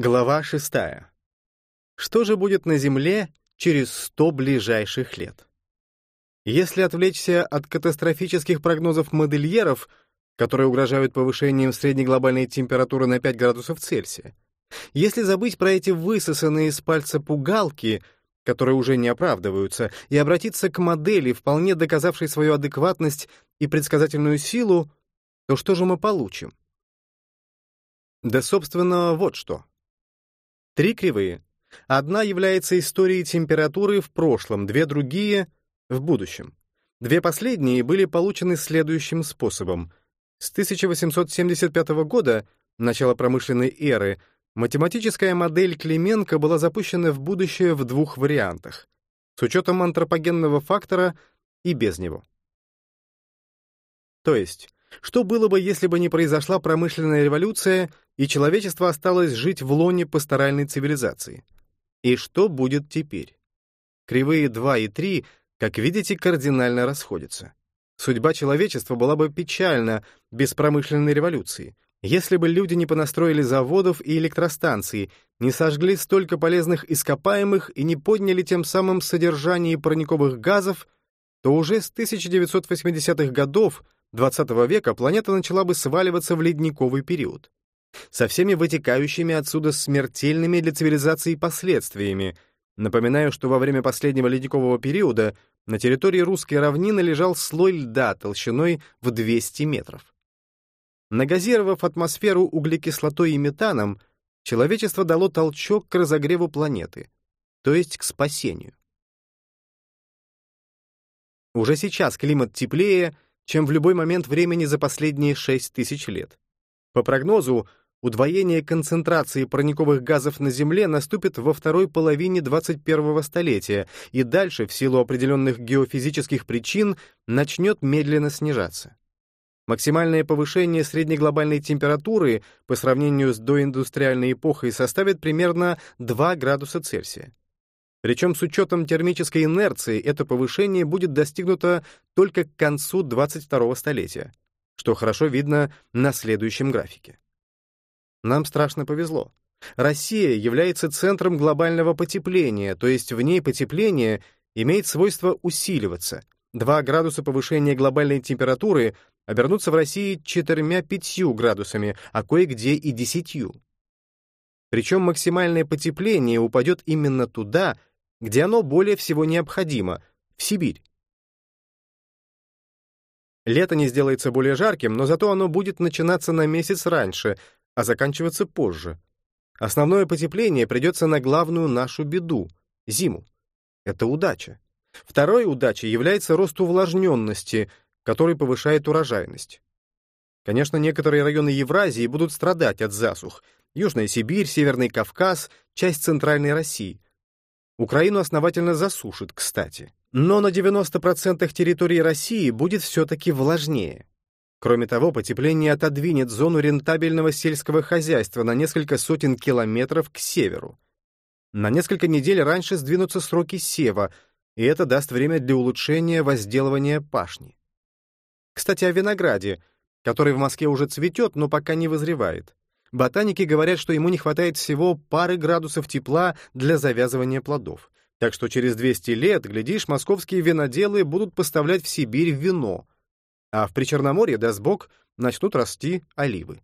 Глава 6. Что же будет на Земле через 100 ближайших лет? Если отвлечься от катастрофических прогнозов модельеров, которые угрожают повышением средней глобальной температуры на 5 градусов Цельсия, если забыть про эти высосанные из пальца пугалки, которые уже не оправдываются, и обратиться к модели, вполне доказавшей свою адекватность и предсказательную силу, то что же мы получим? Да, собственно, вот что. Три кривые. Одна является историей температуры в прошлом, две другие — в будущем. Две последние были получены следующим способом. С 1875 года, начала промышленной эры, математическая модель Клименко была запущена в будущее в двух вариантах — с учетом антропогенного фактора и без него. То есть, что было бы, если бы не произошла промышленная революция и человечество осталось жить в лоне пасторальной цивилизации? И что будет теперь? Кривые 2 и 3, как видите, кардинально расходятся. Судьба человечества была бы печальна без промышленной революции, если бы люди не понастроили заводов и электростанций, не сожгли столько полезных ископаемых и не подняли тем самым содержание парниковых газов, то уже с 1980-х годов XX века планета начала бы сваливаться в ледниковый период. Со всеми вытекающими отсюда смертельными для цивилизации последствиями. Напоминаю, что во время последнего ледникового периода на территории русской равнины лежал слой льда толщиной в 200 метров. Нагазировав атмосферу углекислотой и метаном, человечество дало толчок к разогреву планеты, то есть к спасению. Уже сейчас климат теплее — чем в любой момент времени за последние 6 тысяч лет. По прогнозу, удвоение концентрации парниковых газов на Земле наступит во второй половине 21 столетия и дальше, в силу определенных геофизических причин, начнет медленно снижаться. Максимальное повышение среднеглобальной температуры по сравнению с доиндустриальной эпохой составит примерно 2 градуса Цельсия. Причем с учетом термической инерции это повышение будет достигнуто только к концу 22-го столетия, что хорошо видно на следующем графике. Нам страшно повезло. Россия является центром глобального потепления, то есть в ней потепление имеет свойство усиливаться. 2 градуса повышения глобальной температуры обернутся в России 4-5 градусами, а кое-где и 10. Причем максимальное потепление упадет именно туда, где оно более всего необходимо — в Сибирь. Лето не сделается более жарким, но зато оно будет начинаться на месяц раньше, а заканчиваться позже. Основное потепление придется на главную нашу беду — зиму. Это удача. Второй удачей является рост увлажненности, который повышает урожайность. Конечно, некоторые районы Евразии будут страдать от засух. Южная Сибирь, Северный Кавказ, часть Центральной России — Украину основательно засушит, кстати. Но на 90% территории России будет все-таки влажнее. Кроме того, потепление отодвинет зону рентабельного сельского хозяйства на несколько сотен километров к северу. На несколько недель раньше сдвинутся сроки сева, и это даст время для улучшения возделывания пашни. Кстати, о винограде, который в Москве уже цветет, но пока не вызревает. Ботаники говорят, что ему не хватает всего пары градусов тепла для завязывания плодов. Так что через 200 лет, глядишь, московские виноделы будут поставлять в Сибирь вино, а в Причерноморье, даст бог, начнут расти оливы.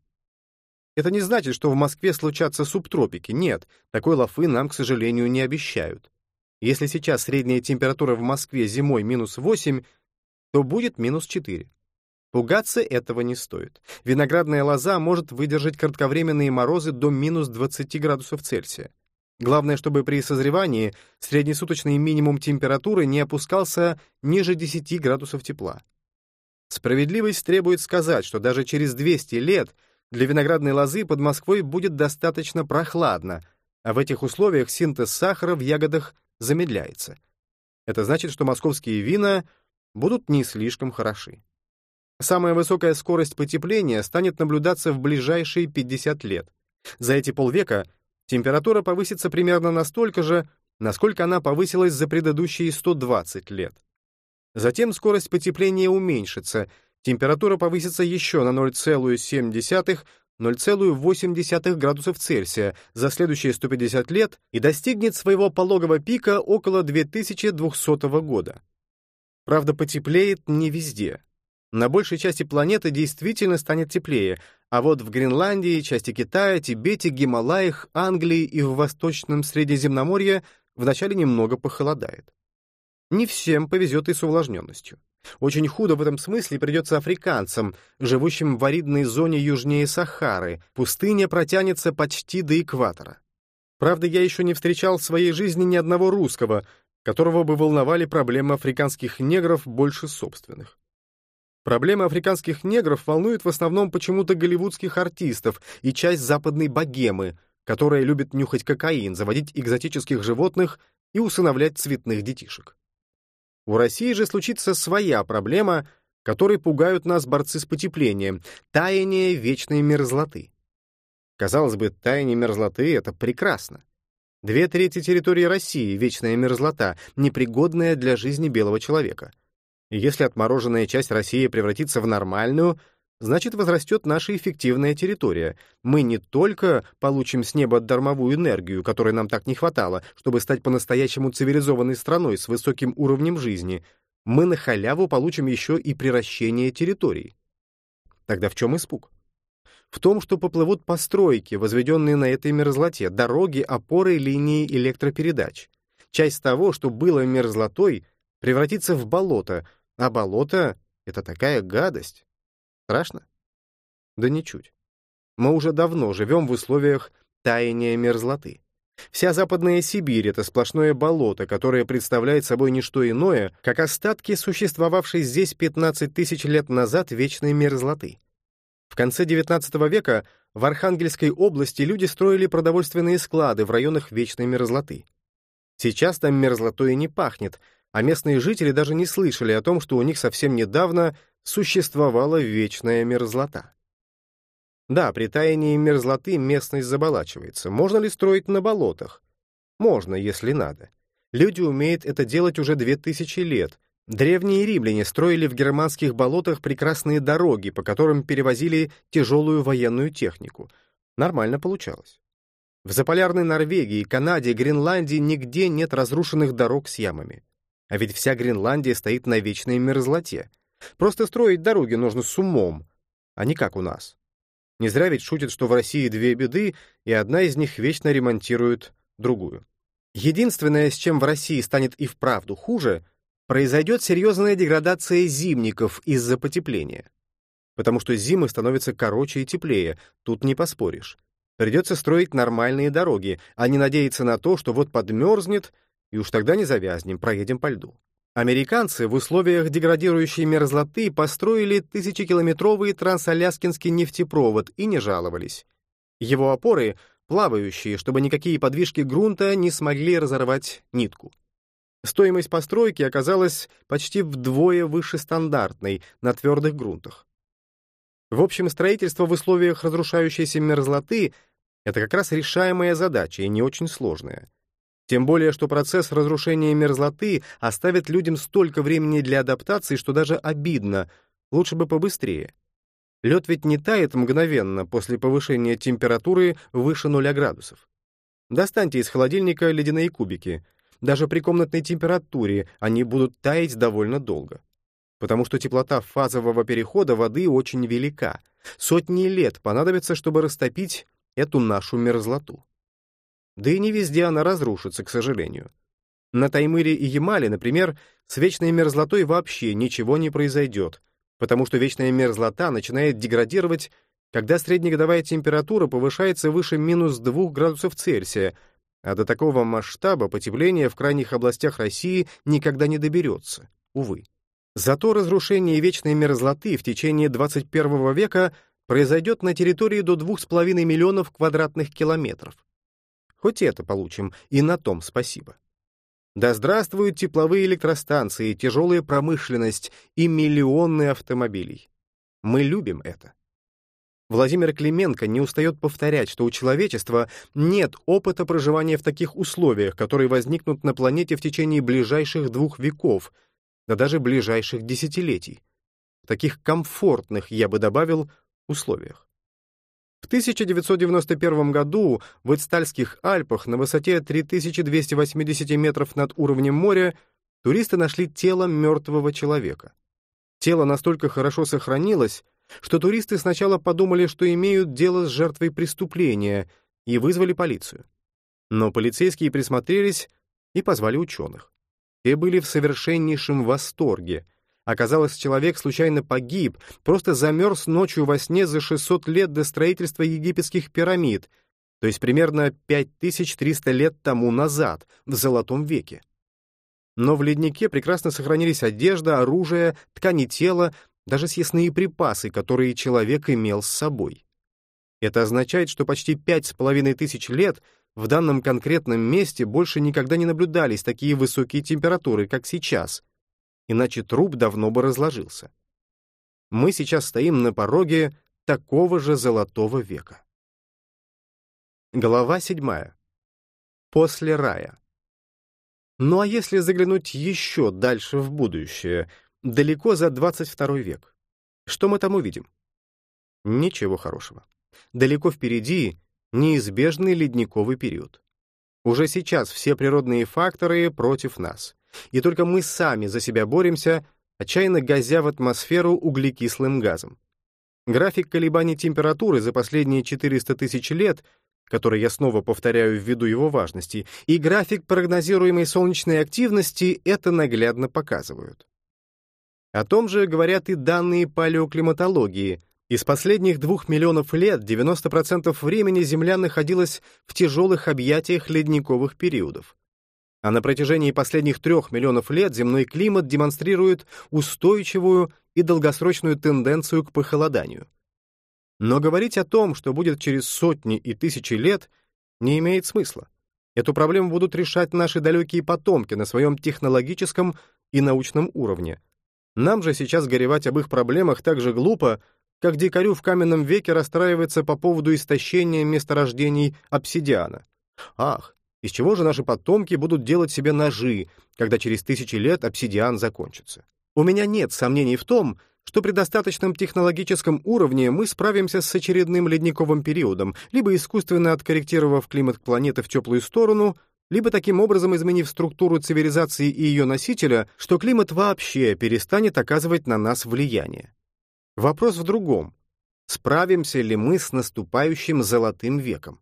Это не значит, что в Москве случатся субтропики. Нет, такой лафы нам, к сожалению, не обещают. Если сейчас средняя температура в Москве зимой минус 8, то будет минус 4. Пугаться этого не стоит. Виноградная лоза может выдержать кратковременные морозы до минус 20 градусов Цельсия. Главное, чтобы при созревании среднесуточный минимум температуры не опускался ниже 10 градусов тепла. Справедливость требует сказать, что даже через 200 лет для виноградной лозы под Москвой будет достаточно прохладно, а в этих условиях синтез сахара в ягодах замедляется. Это значит, что московские вина будут не слишком хороши. Самая высокая скорость потепления станет наблюдаться в ближайшие 50 лет. За эти полвека температура повысится примерно настолько же, насколько она повысилась за предыдущие 120 лет. Затем скорость потепления уменьшится, температура повысится еще на 0,7 0,8 градусов Цельсия за следующие 150 лет и достигнет своего пологого пика около 2200 года. Правда, потеплеет не везде. На большей части планеты действительно станет теплее, а вот в Гренландии, части Китая, Тибете, Гималаях, Англии и в Восточном Средиземноморье вначале немного похолодает. Не всем повезет и с увлажненностью. Очень худо в этом смысле придется африканцам, живущим в аридной зоне южнее Сахары. Пустыня протянется почти до экватора. Правда, я еще не встречал в своей жизни ни одного русского, которого бы волновали проблемы африканских негров больше собственных. Проблемы африканских негров волнуют в основном почему-то голливудских артистов и часть западной богемы, которая любит нюхать кокаин, заводить экзотических животных и усыновлять цветных детишек. У России же случится своя проблема, которой пугают нас борцы с потеплением — таяние вечной мерзлоты. Казалось бы, таяние мерзлоты — это прекрасно. Две трети территории России — вечная мерзлота, непригодная для жизни белого человека — если отмороженная часть России превратится в нормальную, значит возрастет наша эффективная территория. Мы не только получим с неба дармовую энергию, которой нам так не хватало, чтобы стать по-настоящему цивилизованной страной с высоким уровнем жизни, мы на халяву получим еще и приращение территорий. Тогда в чем испуг? В том, что поплывут постройки, возведенные на этой мерзлоте, дороги, опоры, линии электропередач. Часть того, что было мерзлотой, превратится в болото, а болото — это такая гадость. Страшно? Да ничуть. Мы уже давно живем в условиях таяния мерзлоты. Вся Западная Сибирь — это сплошное болото, которое представляет собой не что иное, как остатки существовавшей здесь 15 тысяч лет назад вечной мерзлоты. В конце XIX века в Архангельской области люди строили продовольственные склады в районах вечной мерзлоты. Сейчас там мерзлотой не пахнет, а местные жители даже не слышали о том, что у них совсем недавно существовала вечная мерзлота. Да, при таянии мерзлоты местность заболачивается. Можно ли строить на болотах? Можно, если надо. Люди умеют это делать уже две тысячи лет. Древние римляне строили в германских болотах прекрасные дороги, по которым перевозили тяжелую военную технику. Нормально получалось. В заполярной Норвегии, Канаде, Гренландии нигде нет разрушенных дорог с ямами. А ведь вся Гренландия стоит на вечной мерзлоте. Просто строить дороги нужно с умом, а не как у нас. Не зря ведь шутят, что в России две беды, и одна из них вечно ремонтирует другую. Единственное, с чем в России станет и вправду хуже, произойдет серьезная деградация зимников из-за потепления. Потому что зимы становятся короче и теплее, тут не поспоришь. Придется строить нормальные дороги, а не надеяться на то, что вот подмерзнет, и уж тогда не завязнем, проедем по льду. Американцы в условиях деградирующей мерзлоты построили тысячекилометровый трансаляскинский нефтепровод и не жаловались. Его опоры плавающие, чтобы никакие подвижки грунта не смогли разорвать нитку. Стоимость постройки оказалась почти вдвое выше стандартной на твердых грунтах. В общем, строительство в условиях разрушающейся мерзлоты — это как раз решаемая задача и не очень сложная. Тем более, что процесс разрушения мерзлоты оставит людям столько времени для адаптации, что даже обидно, лучше бы побыстрее. Лед ведь не тает мгновенно после повышения температуры выше нуля градусов. Достаньте из холодильника ледяные кубики. Даже при комнатной температуре они будут таять довольно долго. Потому что теплота фазового перехода воды очень велика. Сотни лет понадобится, чтобы растопить эту нашу мерзлоту. Да и не везде она разрушится, к сожалению. На Таймыре и Ямале, например, с вечной мерзлотой вообще ничего не произойдет, потому что вечная мерзлота начинает деградировать, когда среднегодовая температура повышается выше минус 2 градусов Цельсия, а до такого масштаба потепление в крайних областях России никогда не доберется, увы. Зато разрушение вечной мерзлоты в течение 21 века произойдет на территории до 2,5 миллионов квадратных километров. Хоть это получим, и на том спасибо. Да здравствуют тепловые электростанции, тяжелая промышленность и миллионы автомобилей. Мы любим это. Владимир Клименко не устает повторять, что у человечества нет опыта проживания в таких условиях, которые возникнут на планете в течение ближайших двух веков, да даже ближайших десятилетий. В таких комфортных, я бы добавил, условиях. В 1991 году в Эцтальских Альпах на высоте 3280 метров над уровнем моря туристы нашли тело мертвого человека. Тело настолько хорошо сохранилось, что туристы сначала подумали, что имеют дело с жертвой преступления, и вызвали полицию. Но полицейские присмотрелись и позвали ученых. Те были в совершеннейшем восторге. Оказалось, человек случайно погиб, просто замерз ночью во сне за 600 лет до строительства египетских пирамид, то есть примерно 5300 лет тому назад, в Золотом веке. Но в леднике прекрасно сохранились одежда, оружие, ткани тела, даже съестные припасы, которые человек имел с собой. Это означает, что почти пять с половиной тысяч лет в данном конкретном месте больше никогда не наблюдались такие высокие температуры, как сейчас, иначе труп давно бы разложился. Мы сейчас стоим на пороге такого же золотого века. Глава седьмая. После рая. Ну а если заглянуть еще дальше в будущее, далеко за 22 век, что мы там увидим? Ничего хорошего. Далеко впереди неизбежный ледниковый период. Уже сейчас все природные факторы против нас, и только мы сами за себя боремся, отчаянно газя в атмосферу углекислым газом. График колебаний температуры за последние 400 тысяч лет который я снова повторяю ввиду его важности, и график прогнозируемой солнечной активности это наглядно показывают. О том же говорят и данные палеоклиматологии. Из последних двух миллионов лет 90% времени Земля находилась в тяжелых объятиях ледниковых периодов. А на протяжении последних трех миллионов лет земной климат демонстрирует устойчивую и долгосрочную тенденцию к похолоданию. Но говорить о том, что будет через сотни и тысячи лет, не имеет смысла. Эту проблему будут решать наши далекие потомки на своем технологическом и научном уровне. Нам же сейчас горевать об их проблемах так же глупо, как дикарю в каменном веке расстраивается по поводу истощения месторождений обсидиана. Ах, из чего же наши потомки будут делать себе ножи, когда через тысячи лет обсидиан закончится? У меня нет сомнений в том, что при достаточном технологическом уровне мы справимся с очередным ледниковым периодом, либо искусственно откорректировав климат планеты в теплую сторону, либо таким образом изменив структуру цивилизации и ее носителя, что климат вообще перестанет оказывать на нас влияние. Вопрос в другом. Справимся ли мы с наступающим золотым веком?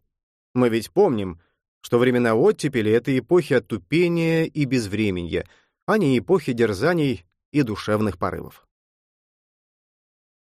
Мы ведь помним, что времена оттепели — это эпохи отупения и безвременья, а не эпохи дерзаний и душевных порывов.